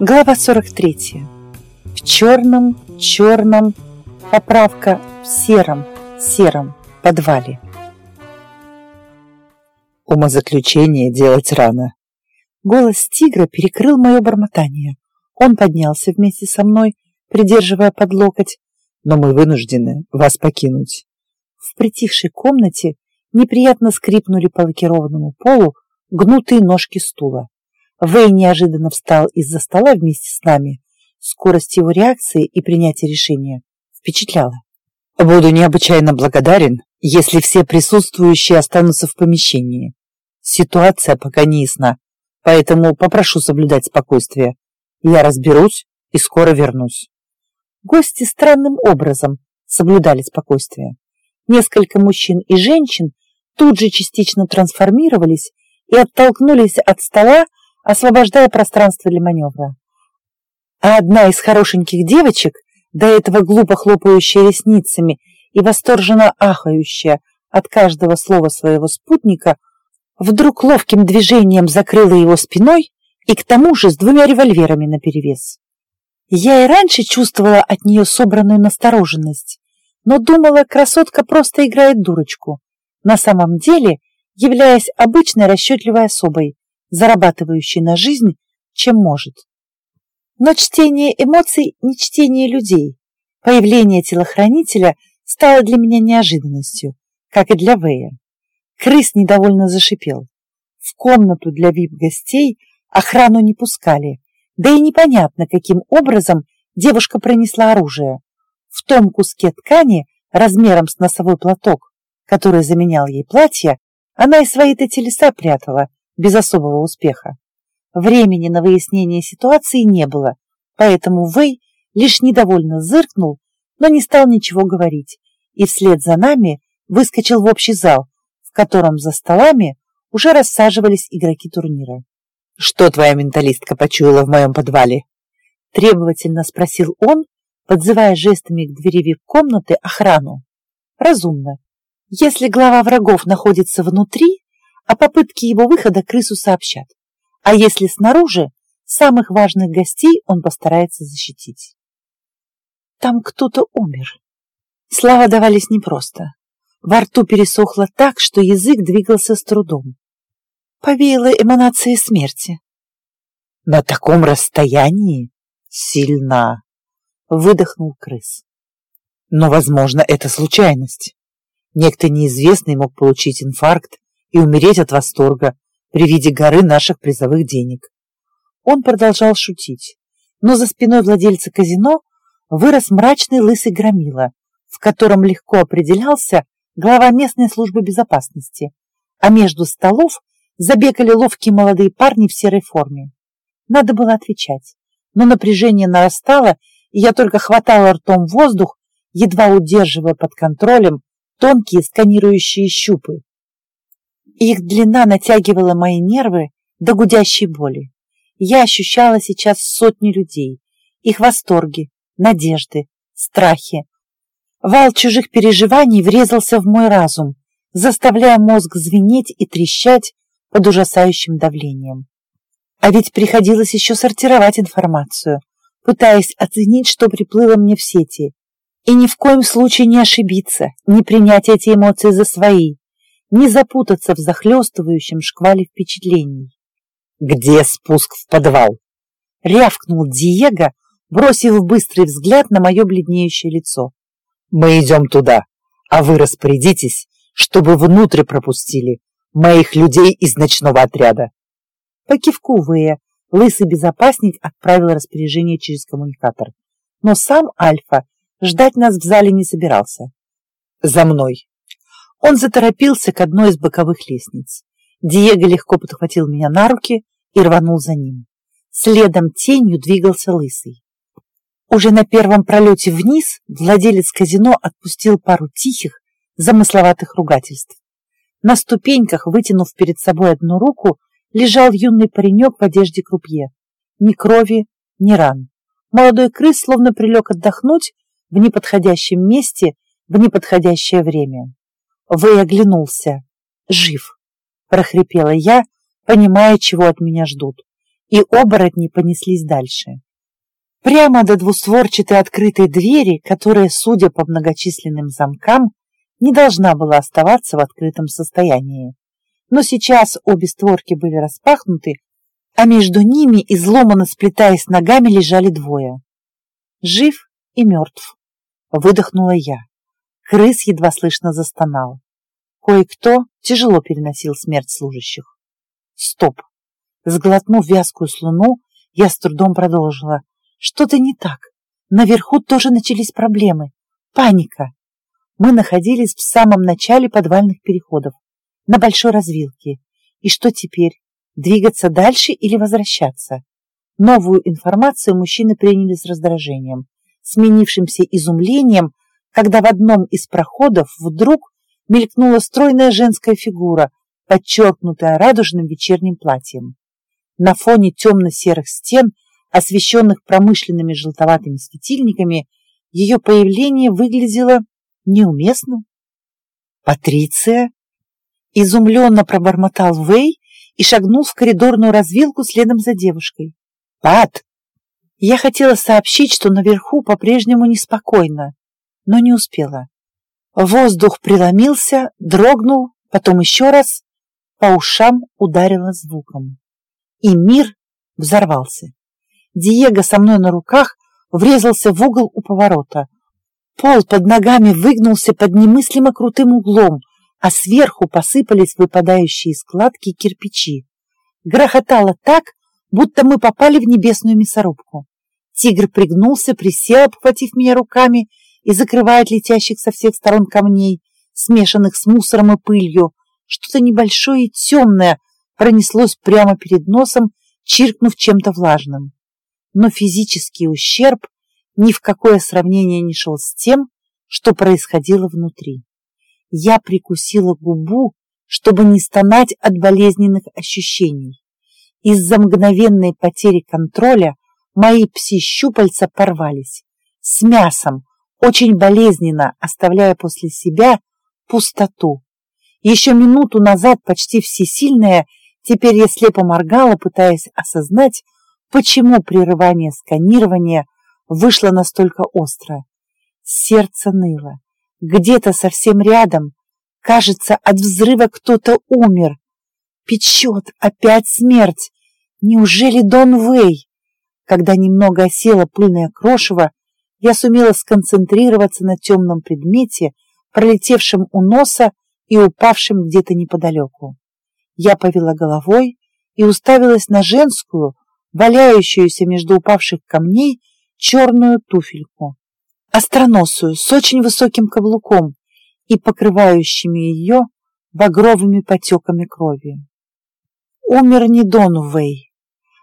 Глава 43. В черном, черном, поправка в сером, сером подвале. Умозаключение делать рано. Голос тигра перекрыл мое бормотание. Он поднялся вместе со мной, придерживая под локоть, но мы вынуждены вас покинуть. В притихшей комнате неприятно скрипнули по лакированному полу гнутые ножки стула. Вэй неожиданно встал из-за стола вместе с нами. Скорость его реакции и принятия решения впечатляла. «Буду необычайно благодарен, если все присутствующие останутся в помещении. Ситуация пока не ясна, поэтому попрошу соблюдать спокойствие. Я разберусь и скоро вернусь». Гости странным образом соблюдали спокойствие. Несколько мужчин и женщин тут же частично трансформировались и оттолкнулись от стола, освобождая пространство для маневра. А одна из хорошеньких девочек, до этого глупо хлопающая ресницами и восторженно ахающая от каждого слова своего спутника, вдруг ловким движением закрыла его спиной и к тому же с двумя револьверами наперевес. Я и раньше чувствовала от нее собранную настороженность, но думала, красотка просто играет дурочку, на самом деле являясь обычной расчетливой особой, зарабатывающей на жизнь, чем может. Но чтение эмоций не чтение людей. Появление телохранителя стало для меня неожиданностью, как и для Вэя. Крыс недовольно зашипел. В комнату для вип-гостей охрану не пускали, да и непонятно, каким образом девушка пронесла оружие. В том куске ткани размером с носовой платок, который заменял ей платье, она и свои-то телеса прятала, без особого успеха. Времени на выяснение ситуации не было, поэтому Вэй лишь недовольно зыркнул, но не стал ничего говорить, и вслед за нами выскочил в общий зал, в котором за столами уже рассаживались игроки турнира. «Что твоя менталистка почуяла в моем подвале?» Требовательно спросил он, подзывая жестами к двери вип-комнаты охрану. «Разумно. Если глава врагов находится внутри, о попытке его выхода крысу сообщат. А если снаружи, самых важных гостей он постарается защитить. Там кто-то умер. Слова давались непросто. Во рту пересохло так, что язык двигался с трудом. Повеяло эманацией смерти. На таком расстоянии сильна, выдохнул крыс. Но, возможно, это случайность. Некто неизвестный мог получить инфаркт и умереть от восторга при виде горы наших призовых денег. Он продолжал шутить, но за спиной владельца казино вырос мрачный лысый громила, в котором легко определялся глава местной службы безопасности, а между столов забегали ловкие молодые парни в серой форме. Надо было отвечать, но напряжение нарастало, и я только хватала ртом воздух, едва удерживая под контролем тонкие сканирующие щупы. Их длина натягивала мои нервы до гудящей боли. Я ощущала сейчас сотни людей, их восторги, надежды, страхи. Вал чужих переживаний врезался в мой разум, заставляя мозг звенеть и трещать под ужасающим давлением. А ведь приходилось еще сортировать информацию, пытаясь оценить, что приплыло мне в сети, и ни в коем случае не ошибиться, не принять эти эмоции за свои, не запутаться в захлестывающем шквале впечатлений. «Где спуск в подвал?» — рявкнул Диего, бросив быстрый взгляд на мое бледнеющее лицо. «Мы идем туда, а вы распорядитесь, чтобы внутрь пропустили моих людей из ночного отряда». По кивку Вэя лысый безопасник отправил распоряжение через коммуникатор, но сам Альфа ждать нас в зале не собирался. «За мной!» Он заторопился к одной из боковых лестниц. Диего легко подхватил меня на руки и рванул за ним. Следом тенью двигался лысый. Уже на первом пролете вниз владелец казино отпустил пару тихих, замысловатых ругательств. На ступеньках, вытянув перед собой одну руку, лежал юный паренек в одежде крупье. Ни крови, ни ран. Молодой крыс словно прилег отдохнуть в неподходящем месте в неподходящее время. Вэй оглянулся. «Жив!» – прохрипела я, понимая, чего от меня ждут. и оборотни понеслись дальше. Прямо до двустворчатой открытой двери, которая, судя по многочисленным замкам, не должна была оставаться в открытом состоянии. Но сейчас обе створки были распахнуты, а между ними, изломанно сплетаясь ногами, лежали двое. Жив и мертв, выдохнула я. Крыс едва слышно застонал. Кое-кто тяжело переносил смерть служащих. Стоп! Сглотнув вязкую слюну, я с трудом продолжила. Что-то не так. Наверху тоже начались проблемы. Паника. Мы находились в самом начале подвальных переходов, на большой развилке. И что теперь? Двигаться дальше или возвращаться? Новую информацию мужчины приняли с раздражением, сменившимся изумлением, когда в одном из проходов вдруг мелькнула стройная женская фигура, подчеркнутая радужным вечерним платьем. На фоне темно-серых стен, освещенных промышленными желтоватыми светильниками, ее появление выглядело неуместным. «Патриция?» Изумленно пробормотал Вэй и шагнул в коридорную развилку следом за девушкой. «Пат!» Я хотела сообщить, что наверху по-прежнему неспокойно, но не успела. Воздух преломился, дрогнул, потом еще раз по ушам ударило звуком. И мир взорвался. Диего со мной на руках врезался в угол у поворота. Пол под ногами выгнулся под немыслимо крутым углом, а сверху посыпались выпадающие складки кирпичи. Грохотало так, будто мы попали в небесную мясорубку. Тигр пригнулся, присел, обхватив меня руками и закрывая от летящих со всех сторон камней, смешанных с мусором и пылью. Что-то небольшое и темное пронеслось прямо перед носом, чиркнув чем-то влажным. Но физический ущерб ни в какое сравнение не шел с тем, что происходило внутри. Я прикусила губу, чтобы не стонать от болезненных ощущений. Из-за мгновенной потери контроля мои пси-щупальца порвались. С мясом, очень болезненно, оставляя после себя пустоту. Еще минуту назад почти всесильная, теперь я слепо моргала, пытаясь осознать, почему прерывание сканирования вышло настолько остро. Сердце ныло. Где-то совсем рядом, кажется, от взрыва кто-то умер. Печет, опять смерть. Неужели Дон Вэй? Когда немного осела пыльное крошево, я сумела сконцентрироваться на темном предмете, пролетевшем у носа и упавшем где-то неподалеку. Я повела головой и уставилась на женскую, валяющуюся между упавших камней, черную туфельку, остроносую, с очень высоким каблуком и покрывающими ее багровыми потеками крови. Умер не Дон Вэй,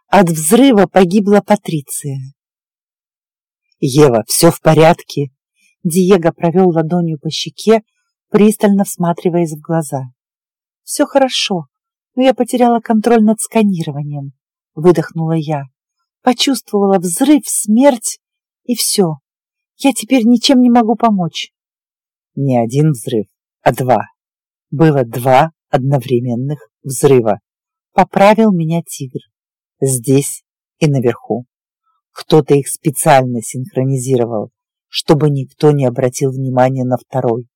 от взрыва погибла Патриция. «Ева, все в порядке?» Диего провел ладонью по щеке, пристально всматриваясь в глаза. «Все хорошо, но я потеряла контроль над сканированием», — выдохнула я. Почувствовала взрыв, смерть, и все. Я теперь ничем не могу помочь. Не один взрыв, а два. Было два одновременных взрыва. Поправил меня тигр здесь и наверху. Кто-то их специально синхронизировал, чтобы никто не обратил внимания на второй.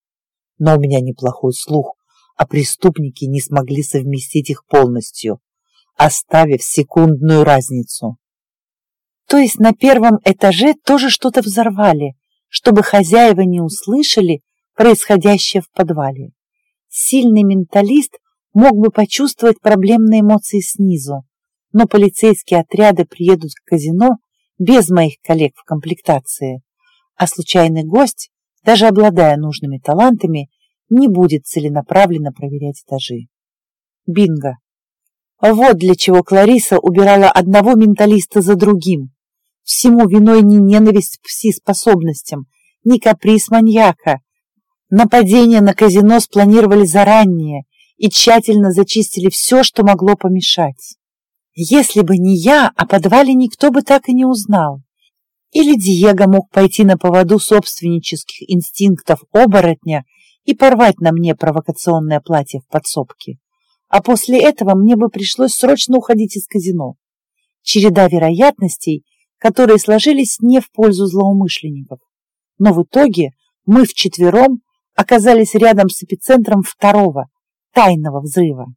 Но у меня неплохой слух, а преступники не смогли совместить их полностью, оставив секундную разницу. То есть на первом этаже тоже что-то взорвали, чтобы хозяева не услышали происходящее в подвале. Сильный менталист мог бы почувствовать проблемные эмоции снизу, но полицейские отряды приедут к казино без моих коллег в комплектации, а случайный гость, даже обладая нужными талантами, не будет целенаправленно проверять этажи. Бинго! Вот для чего Клариса убирала одного менталиста за другим. Всему виной не ненависть к пси-способностям, не каприз маньяка. Нападение на казино спланировали заранее и тщательно зачистили все, что могло помешать. Если бы не я, о подвале никто бы так и не узнал. Или Диего мог пойти на поводу собственнических инстинктов оборотня и порвать на мне провокационное платье в подсобке. А после этого мне бы пришлось срочно уходить из казино. Череда вероятностей, которые сложились не в пользу злоумышленников. Но в итоге мы вчетвером оказались рядом с эпицентром второго, тайного взрыва.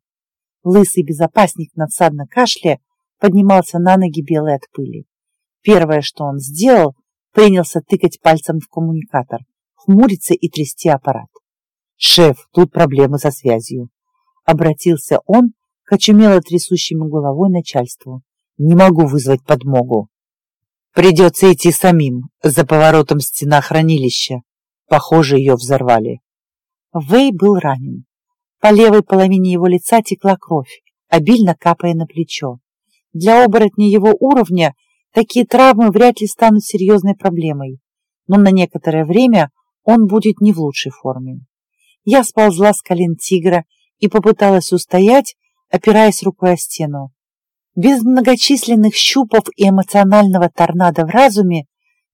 Лысый безопасник надсадно кашля поднимался на ноги белый от пыли. Первое, что он сделал, принялся тыкать пальцем в коммуникатор, хмуриться и трясти аппарат. «Шеф, тут проблемы со связью», — обратился он к очумело трясущему головой начальству. «Не могу вызвать подмогу». «Придется идти самим, за поворотом стена хранилища. Похоже, ее взорвали». Вэй был ранен. По левой половине его лица текла кровь, обильно капая на плечо. Для оборотня его уровня такие травмы вряд ли станут серьезной проблемой, но на некоторое время он будет не в лучшей форме. Я сползла с колен тигра и попыталась устоять, опираясь рукой о стену. Без многочисленных щупов и эмоционального торнадо в разуме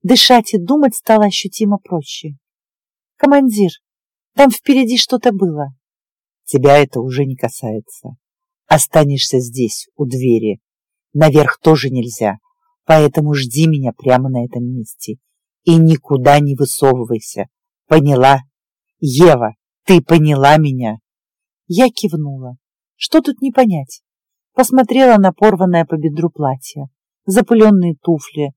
дышать и думать стало ощутимо проще. «Командир, там впереди что-то было». «Тебя это уже не касается. Останешься здесь, у двери. Наверх тоже нельзя, поэтому жди меня прямо на этом месте. И никуда не высовывайся. Поняла? Ева, ты поняла меня?» Я кивнула. Что тут не понять? Посмотрела на порванное по бедру платье, запыленные туфли,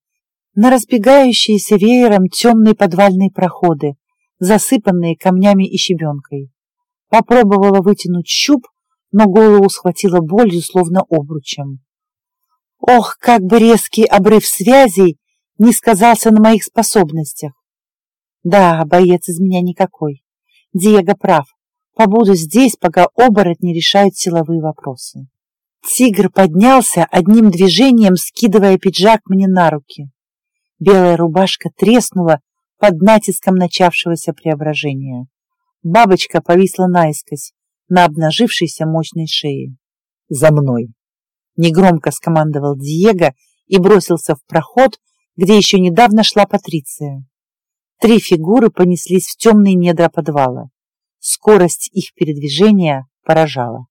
на разбегающиеся веером темные подвальные проходы, засыпанные камнями и щебенкой. Попробовала вытянуть щуп, но голову схватила болью, словно обручем. Ох, как бы резкий обрыв связей не сказался на моих способностях. Да, боец из меня никакой. Диего прав. Побуду здесь, пока оборотни решают силовые вопросы. Тигр поднялся, одним движением скидывая пиджак мне на руки. Белая рубашка треснула под натиском начавшегося преображения. Бабочка повисла наискось на обнажившейся мощной шее. «За мной!» Негромко скомандовал Диего и бросился в проход, где еще недавно шла Патриция. Три фигуры понеслись в темные недра подвала. Скорость их передвижения поражала.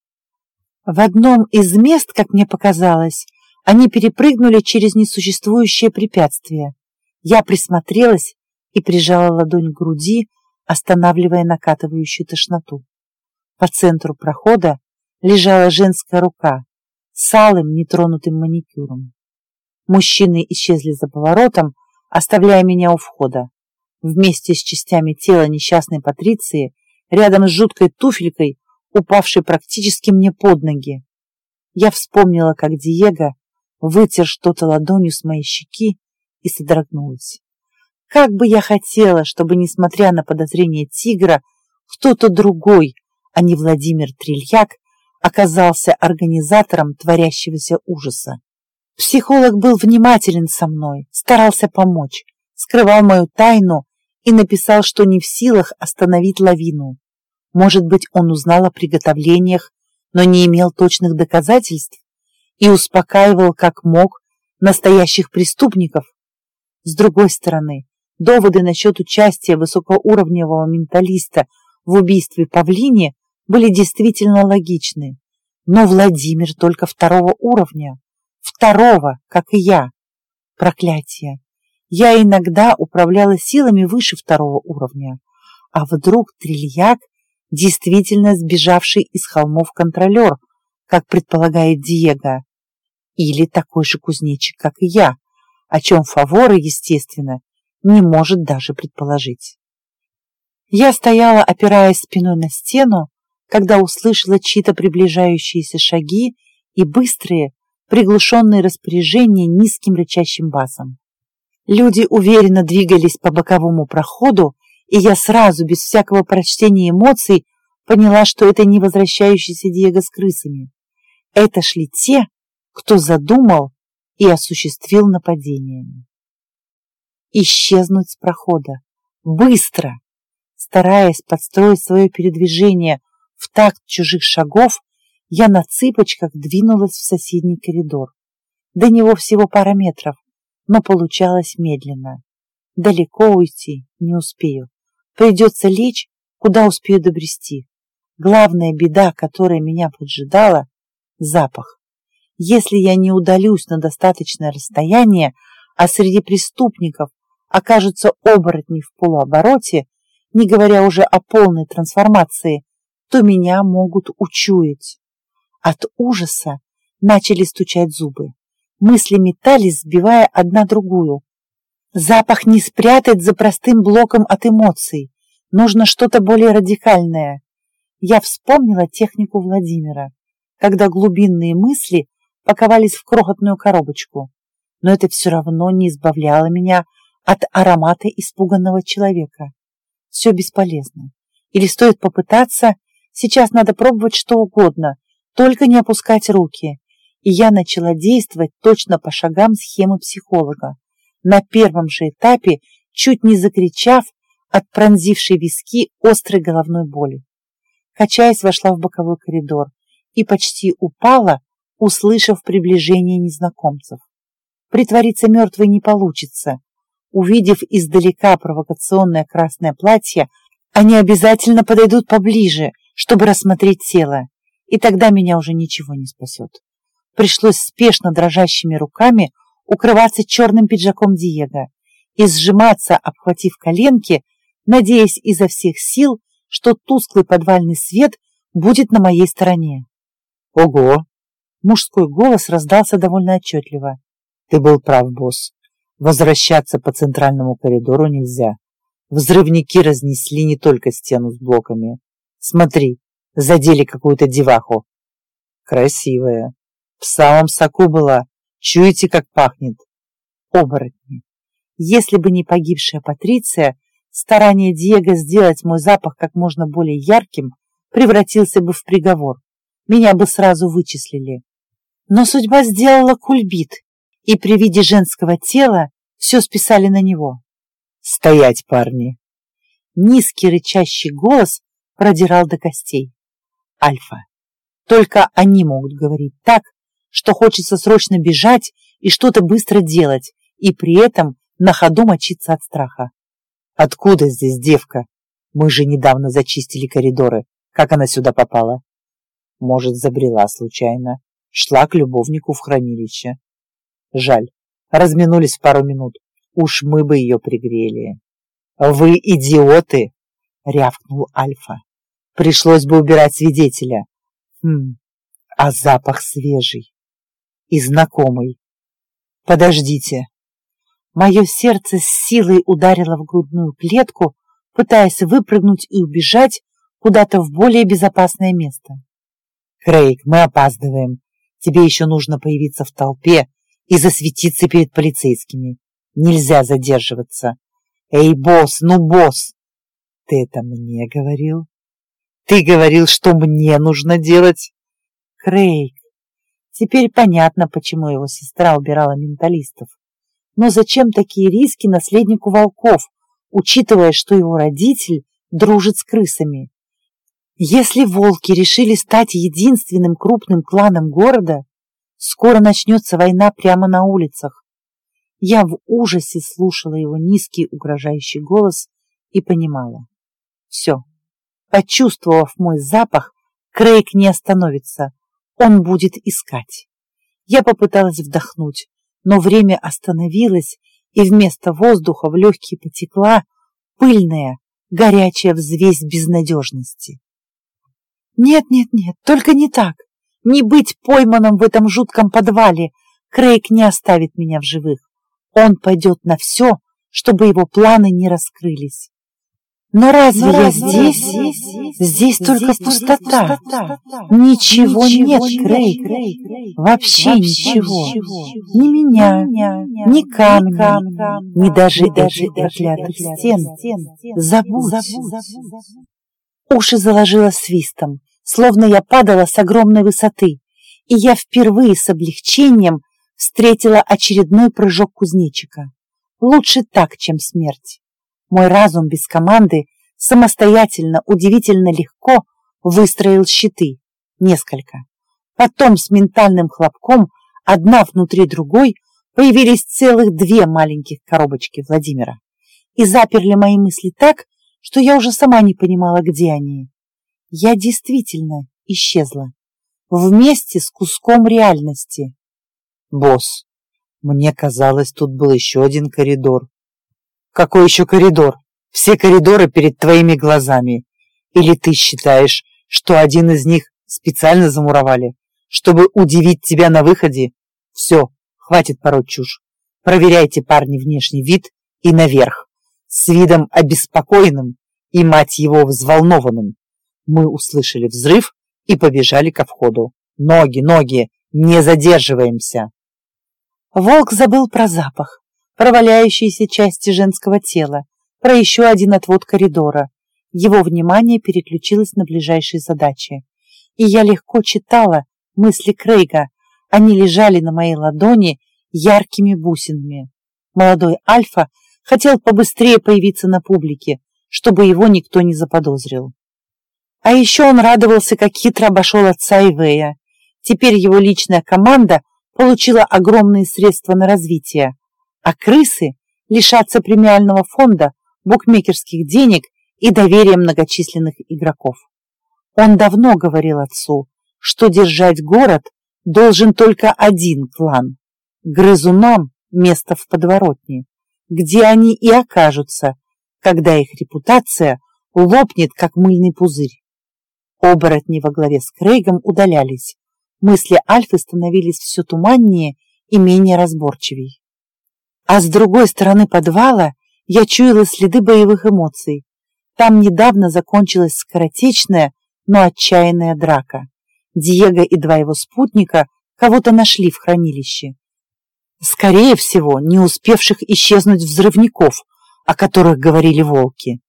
В одном из мест, как мне показалось, они перепрыгнули через несуществующее препятствие. Я присмотрелась и прижала ладонь к груди, останавливая накатывающую тошноту. По центру прохода лежала женская рука с алым нетронутым маникюром. Мужчины исчезли за поворотом, оставляя меня у входа. Вместе с частями тела несчастной Патриции рядом с жуткой туфелькой, упавшей практически мне под ноги. Я вспомнила, как Диего вытер что-то ладонью с моей щеки и содрогнулась. Как бы я хотела, чтобы, несмотря на подозрение тигра, кто-то другой, а не Владимир Трильяк, оказался организатором творящегося ужаса. Психолог был внимателен со мной, старался помочь, скрывал мою тайну и написал, что не в силах остановить лавину. Может быть, он узнал о приготовлениях, но не имел точных доказательств и успокаивал, как мог, настоящих преступников. С другой стороны, доводы насчет участия высокоуровневого менталиста в убийстве Павлини были действительно логичны. Но Владимир только второго уровня. Второго, как и я. Проклятие. Я иногда управляла силами выше второго уровня, а вдруг Трильяк действительно сбежавший из холмов контролер, как предполагает Диего, или такой же кузнечик, как и я, о чем Фавора, естественно, не может даже предположить. Я стояла, опираясь спиной на стену, когда услышала чьи-то приближающиеся шаги и быстрые, приглушенные распоряжения низким рычащим басом. Люди уверенно двигались по боковому проходу, и я сразу, без всякого прочтения эмоций, поняла, что это не возвращающийся Диего с крысами. Это шли те, кто задумал и осуществил нападение. Исчезнуть с прохода. Быстро! Стараясь подстроить свое передвижение в такт чужих шагов, я на цыпочках двинулась в соседний коридор. До него всего пара метров, но получалось медленно. Далеко уйти не успею. Придется лечь, куда успею добрести. Главная беда, которая меня поджидала – запах. Если я не удалюсь на достаточное расстояние, а среди преступников окажутся оборотни в полуобороте, не говоря уже о полной трансформации, то меня могут учуять. От ужаса начали стучать зубы. Мысли метались, сбивая одна другую. Запах не спрятать за простым блоком от эмоций. Нужно что-то более радикальное. Я вспомнила технику Владимира, когда глубинные мысли паковались в крохотную коробочку. Но это все равно не избавляло меня от аромата испуганного человека. Все бесполезно. Или стоит попытаться, сейчас надо пробовать что угодно, только не опускать руки. И я начала действовать точно по шагам схемы психолога. На первом же этапе, чуть не закричав от пронзившей виски острой головной боли. Качаясь, вошла в боковой коридор и почти упала, услышав приближение незнакомцев. Притвориться мертвой не получится. Увидев издалека провокационное красное платье, они обязательно подойдут поближе, чтобы рассмотреть тело, и тогда меня уже ничего не спасет. Пришлось спешно дрожащими руками укрываться черным пиджаком Диего и сжиматься, обхватив коленки, надеясь изо всех сил, что тусклый подвальный свет будет на моей стороне. «Ого!» Мужской голос раздался довольно отчетливо. «Ты был прав, босс. Возвращаться по центральному коридору нельзя. Взрывники разнесли не только стену с блоками. Смотри, задели какую-то деваху. Красивая. В самом соку была. Чуете, как пахнет? Оборотни. Если бы не погибшая Патриция, старание Диего сделать мой запах как можно более ярким превратился бы в приговор. Меня бы сразу вычислили. Но судьба сделала кульбит, и при виде женского тела все списали на него. «Стоять, парни!» Низкий рычащий голос продирал до костей. Альфа. Только они могут говорить так, что хочется срочно бежать и что-то быстро делать, и при этом на ходу мочиться от страха. Откуда здесь девка? Мы же недавно зачистили коридоры. Как она сюда попала? Может, забрела случайно. Шла к любовнику в хранилище. Жаль. Разминулись пару минут. Уж мы бы ее пригрели. Вы идиоты! Рявкнул Альфа. Пришлось бы убирать свидетеля. Хм, а запах свежий и знакомый. Подождите, Мое сердце с силой ударило в грудную клетку, пытаясь выпрыгнуть и убежать куда-то в более безопасное место. «Крейг, мы опаздываем. Тебе еще нужно появиться в толпе и засветиться перед полицейскими. Нельзя задерживаться. Эй, босс, ну босс!» «Ты это мне говорил? Ты говорил, что мне нужно делать?» «Крейг, теперь понятно, почему его сестра убирала менталистов. Но зачем такие риски наследнику волков, учитывая, что его родитель дружит с крысами? Если волки решили стать единственным крупным кланом города, скоро начнется война прямо на улицах. Я в ужасе слушала его низкий угрожающий голос и понимала. Все. Почувствовав мой запах, Крейг не остановится. Он будет искать. Я попыталась вдохнуть, но время остановилось, и вместо воздуха в легкие потекла пыльная, горячая взвесь безнадежности. Нет, нет, нет, только не так. Не быть пойманным в этом жутком подвале. Крейг не оставит меня в живых. Он пойдет на все, чтобы его планы не раскрылись. Но разве Но я здесь? Здесь, здесь, здесь только здесь пустота. пустота. Ничего, ничего нет, Крейг. Крейг. Вообще, Вообще ничего. ничего. Ни меня, ни, ни камня, камня, ни даже этих проклятых стен. Забудь. Забудь. Уши заложило свистом, словно я падала с огромной высоты, и я впервые с облегчением встретила очередной прыжок кузнечика. Лучше так, чем смерть. Мой разум без команды самостоятельно, удивительно легко выстроил щиты. Несколько. Потом с ментальным хлопком, одна внутри другой, появились целых две маленьких коробочки Владимира и заперли мои мысли так, что я уже сама не понимала, где они. Я действительно исчезла. вместе с куском реальности. Босс, мне казалось, тут был еще один коридор. Какой еще коридор? Все коридоры перед твоими глазами. Или ты считаешь, что один из них специально замуровали, чтобы удивить тебя на выходе? Все, хватит пороть чушь. Проверяйте, парни, внешний вид и наверх, с видом обеспокоенным и, мать его, взволнованным. Мы услышали взрыв и побежали ко входу. Ноги, ноги, не задерживаемся. Волк забыл про запах, про валяющиеся части женского тела, про еще один отвод коридора. Его внимание переключилось на ближайшие задачи. И я легко читала мысли Крейга. Они лежали на моей ладони яркими бусинами. Молодой Альфа хотел побыстрее появиться на публике, чтобы его никто не заподозрил. А еще он радовался, как хитро обошел отца Ивея. Теперь его личная команда получила огромные средства на развитие, а крысы лишатся премиального фонда, букмекерских денег и доверия многочисленных игроков. Он давно говорил отцу, что держать город должен только один клан. Грызунам место в подворотне, где они и окажутся, когда их репутация лопнет, как мыльный пузырь. Оборотни во главе с Крейгом удалялись. Мысли Альфы становились все туманнее и менее разборчивей. А с другой стороны подвала я чуяла следы боевых эмоций. Там недавно закончилась скоротечная, но отчаянная драка. Диего и два его спутника кого-то нашли в хранилище. Скорее всего, не успевших исчезнуть взрывников, о которых говорили волки.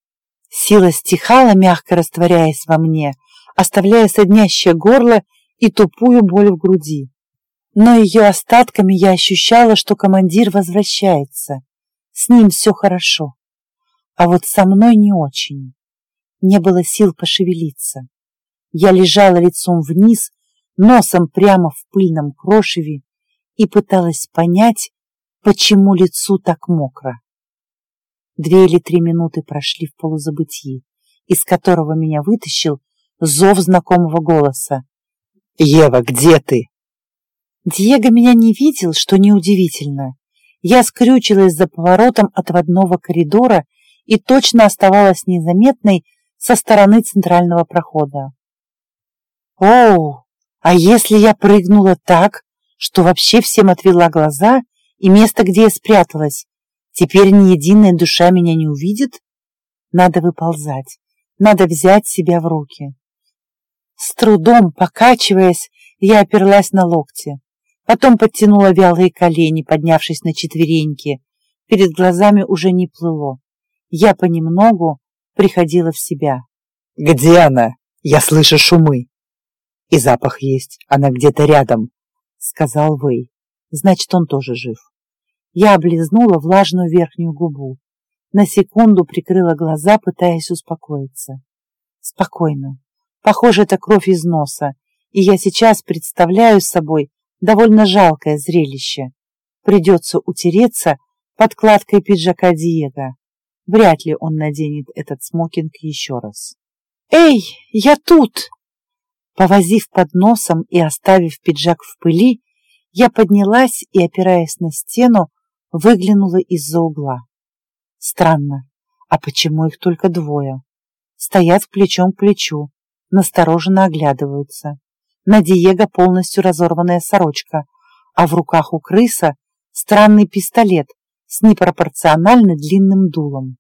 Сила стихала, мягко растворяясь во мне, оставляя соднящее горло и тупую боль в груди. Но ее остатками я ощущала, что командир возвращается. С ним все хорошо. А вот со мной не очень. Не было сил пошевелиться. Я лежала лицом вниз, носом прямо в пыльном крошеве и пыталась понять, почему лицу так мокро. Две или три минуты прошли в полузабытии, из которого меня вытащил зов знакомого голоса. «Ева, где ты?» Диего меня не видел, что неудивительно. Я скрючилась за поворотом отводного коридора и точно оставалась незаметной со стороны центрального прохода. «Оу, а если я прыгнула так, что вообще всем отвела глаза и место, где я спряталась, теперь ни единая душа меня не увидит? Надо выползать, надо взять себя в руки». С трудом, покачиваясь, я оперлась на локти. Потом подтянула вялые колени, поднявшись на четвереньки. Перед глазами уже не плыло. Я понемногу приходила в себя. «Где она? Я слышу шумы!» «И запах есть, она где-то рядом», — сказал Вэй. «Значит, он тоже жив». Я облизнула влажную верхнюю губу. На секунду прикрыла глаза, пытаясь успокоиться. Спокойно. Похоже, это кровь из носа, и я сейчас представляю собой довольно жалкое зрелище. Придется утереться подкладкой пиджака Диего. Вряд ли он наденет этот смокинг еще раз. «Эй, я тут!» Повозив под носом и оставив пиджак в пыли, я поднялась и, опираясь на стену, выглянула из-за угла. Странно, а почему их только двое? Стоят плечом к плечу, настороженно оглядываются. На Диего полностью разорванная сорочка, а в руках у крыса странный пистолет с непропорционально длинным дулом.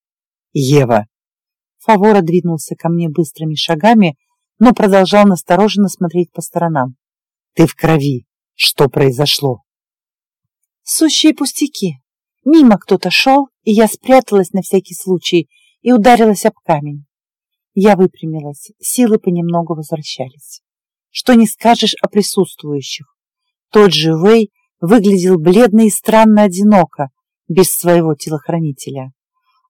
«Ева!» Фавора двинулся ко мне быстрыми шагами, но продолжал настороженно смотреть по сторонам. «Ты в крови! Что произошло?» «Сущие пустяки. Мимо кто-то шел, и я спряталась на всякий случай и ударилась об камень. Я выпрямилась, силы понемногу возвращались. Что не скажешь о присутствующих. Тот же Вэй выглядел бледно и странно одиноко, без своего телохранителя.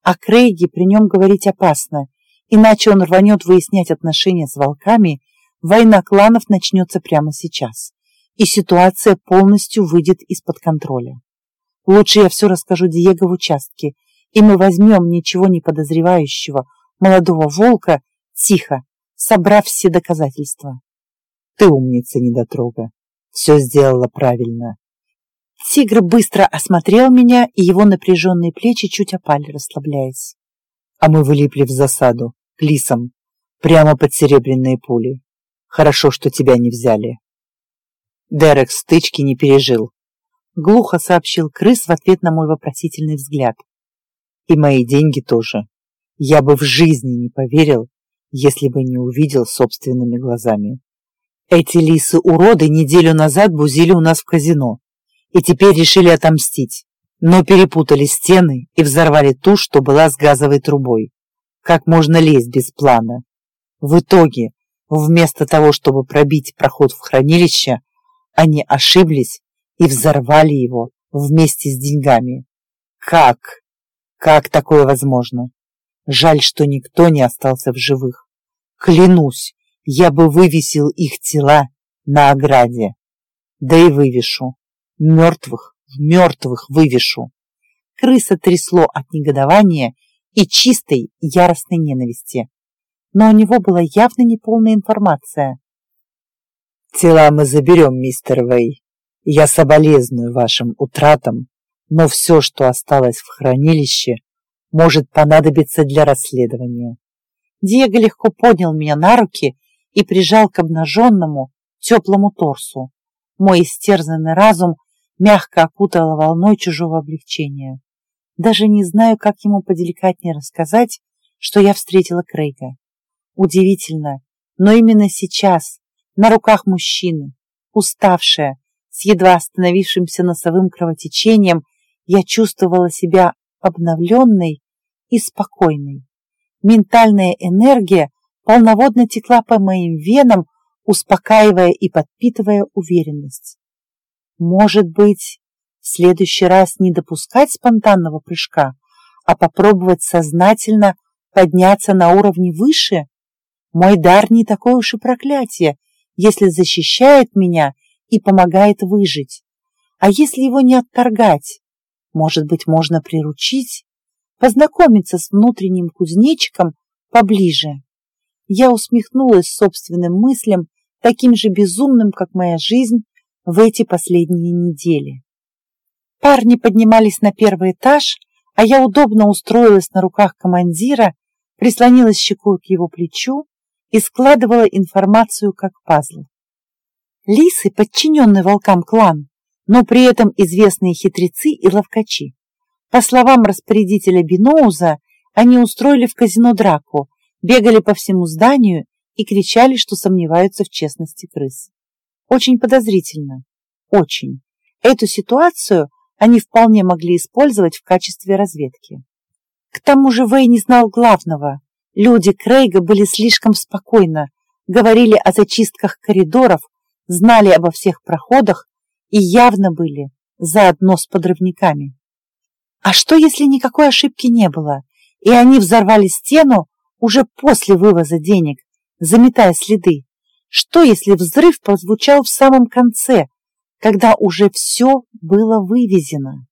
О Крейге при нем говорить опасно, иначе он рванет выяснять отношения с волками, война кланов начнется прямо сейчас, и ситуация полностью выйдет из-под контроля. Лучше я все расскажу Диего в участке, и мы возьмем ничего не подозревающего молодого волка тихо, собрав все доказательства. Ты умница, недотрога. Все сделала правильно. Тигр быстро осмотрел меня, и его напряженные плечи чуть опали, расслабляясь. А мы вылипли в засаду, к лисам, прямо под серебряные пули. Хорошо, что тебя не взяли. Дерек стычки не пережил. Глухо сообщил крыс в ответ на мой вопросительный взгляд. И мои деньги тоже. Я бы в жизни не поверил, если бы не увидел собственными глазами. Эти лисы-уроды неделю назад бузили у нас в казино и теперь решили отомстить, но перепутали стены и взорвали ту, что была с газовой трубой. Как можно лезть без плана? В итоге, вместо того, чтобы пробить проход в хранилище, они ошиблись и взорвали его вместе с деньгами. Как? Как такое возможно? Жаль, что никто не остался в живых. Клянусь, я бы вывесил их тела на ограде. Да и вывешу. Мертвых мертвых вывешу. Крыса трясло от негодования и чистой яростной ненависти. Но у него была явно неполная информация. «Тела мы заберем, мистер Вэй. Я соболезную вашим утратам, но все, что осталось в хранилище, может понадобиться для расследования». Диего легко поднял меня на руки и прижал к обнаженному, теплому торсу. Мой истерзанный разум мягко окутала волной чужого облегчения. Даже не знаю, как ему поделикатнее рассказать, что я встретила Крейга. Удивительно, но именно сейчас, на руках мужчины, уставшая, с едва остановившимся носовым кровотечением, я чувствовала себя обновленной и спокойной. Ментальная энергия полноводно текла по моим венам, успокаивая и подпитывая уверенность. Может быть, в следующий раз не допускать спонтанного прыжка, а попробовать сознательно подняться на уровне выше? Мой дар не такое уж и проклятие, если защищает меня и помогает выжить. А если его не отторгать? Может быть, можно приручить? Познакомиться с внутренним кузнечиком поближе. Я усмехнулась собственным мыслям, таким же безумным, как моя жизнь в эти последние недели. Парни поднимались на первый этаж, а я удобно устроилась на руках командира, прислонилась щекой к его плечу и складывала информацию как пазл. Лисы, подчиненный волкам клан, но при этом известные хитрецы и ловкачи. По словам распорядителя Биноуза, они устроили в казино драку, бегали по всему зданию и кричали, что сомневаются в честности крыс. Очень подозрительно. Очень. Эту ситуацию они вполне могли использовать в качестве разведки. К тому же Вэй не знал главного. Люди Крейга были слишком спокойно, говорили о зачистках коридоров, знали обо всех проходах и явно были заодно с подрывниками. А что, если никакой ошибки не было, и они взорвали стену уже после вывоза денег, заметая следы? Что, если взрыв прозвучал в самом конце, когда уже все было вывезено?